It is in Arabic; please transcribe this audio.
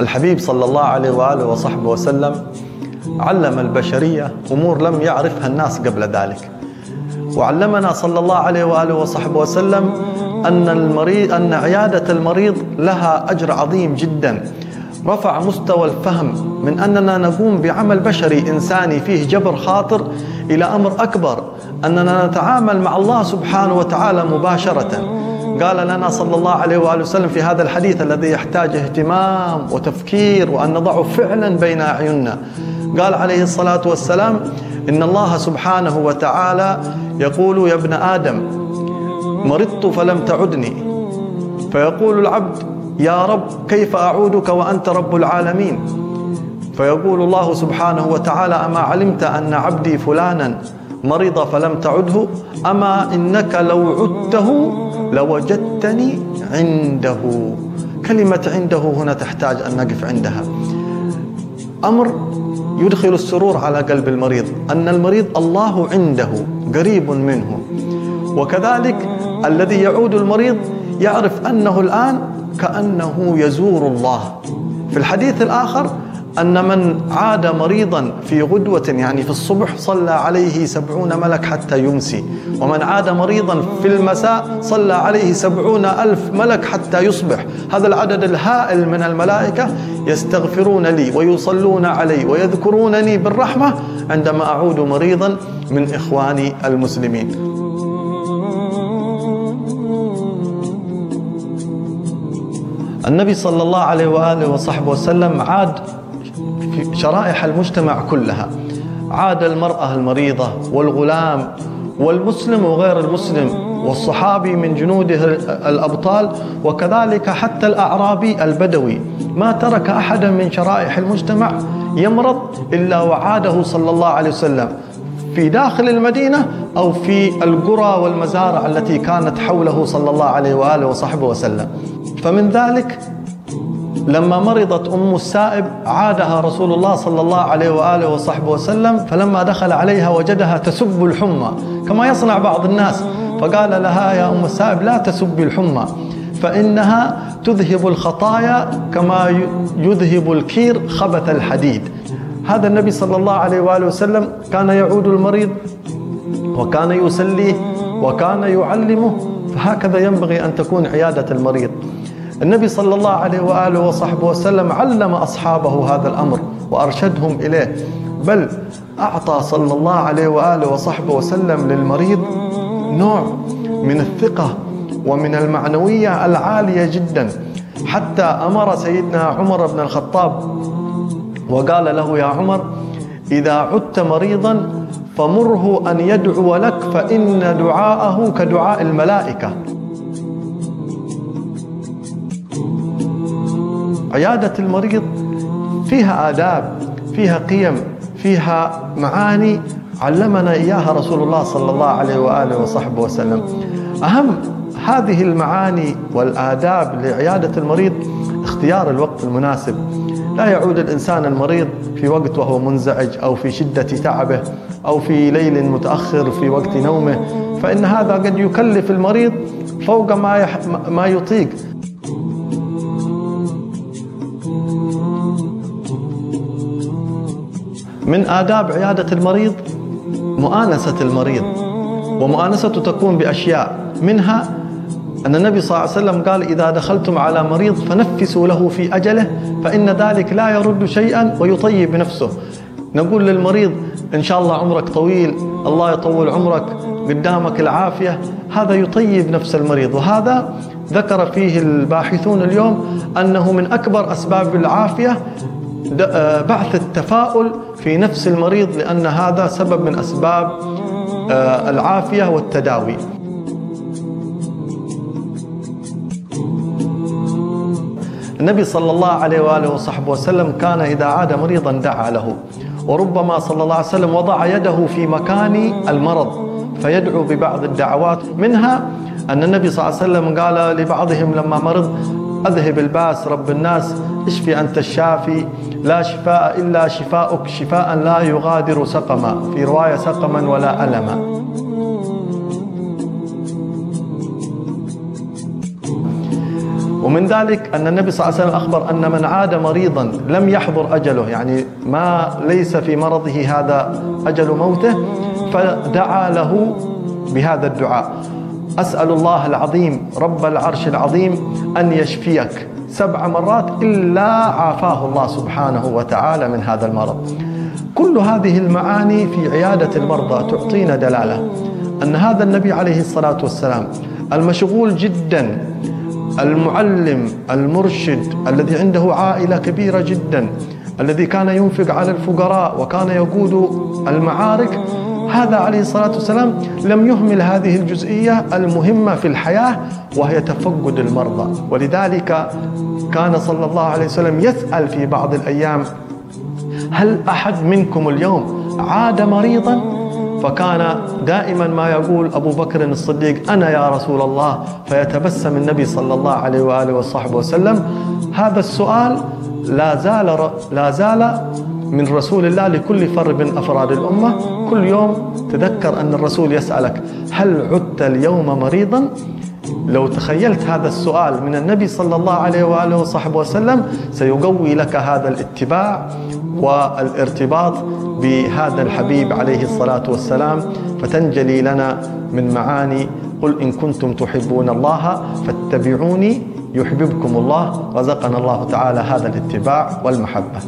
الحبيب صلى الله عليه وآله وصحبه وسلم علم البشرية أمور لم يعرفها الناس قبل ذلك. وعلمنا صلى الله عليه وآله وصحبه وسلم أن المريض أن عيادة المريض لها أجر عظيم جدا. رفع مستوى الفهم من أننا نقوم بعمل بشري إنساني فيه جبر خاطر إلى أمر أكبر أننا نتعامل مع الله سبحانه وتعالى مباشرة. قال لنا صلى الله عليه وآله وسلم في هذا الحديث الذي يحتاج اهتمام وتفكير وأن نضعه فعلا بين أعيننا. قال عليه الصلاة والسلام إن الله سبحانه وتعالى يقول يا ابن آدم مرضت فلم تعدني. فيقول العبد يا رب كيف أعودك وأنت رب العالمين? فيقول الله سبحانه وتعالى أما علمت أن عبدي فلانا مرض فلم تعده؟ أما إنك لو عدته لوجدتني عنده. كلمة عنده هنا تحتاج أن نقف عندها. أمر يدخل السرور على قلب المريض أن المريض الله عنده قريب منه. وكذلك الذي يعود المريض يعرف أنه الآن كأنه يزور الله. في الحديث الآخر أن من عاد مريضا في غدوة يعني في الصبح صلى عليه سبعون ملك حتى يمسي. ومن عاد مريضا في المساء صلى عليه سبعون ألف ملك حتى يصبح. هذا العدد الهائل من الملائكة يستغفرون لي ويصلون علي ويذكرونني بالرحمة عندما أعود مريضا من إخواني المسلمين. النبي صلى الله عليه وآله وصحبه وسلم عاد في شرائح المجتمع كلها. عاد المرأة المريضة والغلام والمسلم وغير المسلم والصحابي من جنوده الأبطال وكذلك حتى الأعرابي البدوي. ما ترك أحدا من شرائح المجتمع يمرض إلا وعاده صلى الله عليه وسلم. في داخل المدينة أو في القرى والمزارع التي كانت حوله صلى الله عليه وآله وصحبه وسلم. فمن ذلك لما مرضت أم السائب عادها رسول الله صلى الله عليه وآله وصحبه وسلم فلما دخل عليها وجدها تسب الحمى كما يصنع بعض الناس. فقال لها يا أم السائب لا تسبي الحمى فإنها تذهب الخطايا كما يذهب الكير خبث الحديد. هذا النبي صلى الله عليه وآله وسلم كان يعود المريض وكان يسليه وكان يعلمه فهكذا ينبغي أن تكون عيادة المريض. النبي صلى الله عليه وآله وصحبه وسلم علم أصحابه هذا الأمر وأرشدهم إليه. بل أعطى صلى الله عليه وآله وصحبه وسلم للمريض نوع من الثقة ومن المعنوية العالية جدا. حتى أمر سيدنا عمر بن الخطاب وقال له يا عمر إذا عدت مريضا فمره أن يدعو لك فإن دعاءه كدعاء الملائكة. عيادة المريض فيها آداب فيها قيم فيها معاني. علمنا إياها رسول الله صلى الله عليه وآله وصحبه وسلم. أهم هذه المعاني والآداب لعيادة المريض اختيار الوقت المناسب. لا يعود الإنسان المريض في وقت وهو منزعج أو في شدة تعبه أو في ليل متأخر في وقت نومه فإن هذا قد يكلف المريض فوق ما ما يطيق. من آداب عيادة المريض مؤانسة المريض. ومؤانسته تكون بأشياء. منها أن النبي صلى الله عليه وسلم قال إذا دخلتم على مريض فنفسوا له في أجله فإن ذلك لا يرد شيئا ويطيب نفسه. نقول للمريض إن شاء الله عمرك طويل الله يطول عمرك قدامك العافية. هذا يطيب نفس المريض. وهذا ذكر فيه الباحثون اليوم أنه من أكبر أسباب العافية بعث التفاؤل في نفس المريض لأن هذا سبب من أسباب آه، العافية والتداوي. النبي صلى الله عليه وآله وصحبه وسلم كان إذا عاد مريضا دعا له. وربما صلى الله عليه وسلم وضع يده في مكان المرض فيدعو ببعض الدعوات. منها أن النبي صلى الله عليه وسلم قال لبعضهم لما مرض أذهب الباس رب الناس اشفي أنت الشافي. لا شفاء إلا شفاؤك. شفاء لا يغادر سقما. في رواية سقما ولا ألما. ومن ذلك أن النبي صلى الله عليه وسلم أخبر أن من عاد مريضا لم يحضر أجله. يعني ما ليس في مرضه هذا أجل موته فدعا له بهذا الدعاء. أسأل الله العظيم رب العرش العظيم أن يشفيك. سبع مرات إلا عافاه الله سبحانه وتعالى من هذا المرض. كل هذه المعاني في عيادة المرضى تعطينا دلالة أن هذا النبي عليه الصلاة والسلام المشغول جدا المعلم المرشد الذي عنده عائلة كبيرة جدا الذي كان ينفق على الفقراء وكان يقود المعارك هذا عليه الصلاة والسلام لم يهمل هذه الجزئية المهمة في الحياة وهي تفقد المرضى. ولذلك كان صلى الله عليه وسلم يسأل في بعض الأيام هل أحد منكم اليوم عاد مريضا؟ فكان دائما ما يقول أبو بكر الصديق أنا يا رسول الله. فيتبسم النبي صلى الله عليه وآله وصحبه وسلم. هذا السؤال لا زال لا زال من رسول الله لكل فرد من أفراد الأمة. كل يوم تذكر أن الرسول يسألك هل عدت اليوم مريضا؟ لو تخيلت هذا السؤال من النبي صلى الله عليه وآله وصحبه وسلم سيقوي لك هذا الاتباع والارتباط بهذا الحبيب عليه الصلاة والسلام. فتنجلي لنا من معاني قل إن كنتم تحبون الله فاتبعوني. يحببكم الله رزقنا الله تعالى هذا الاتباع والمحبة.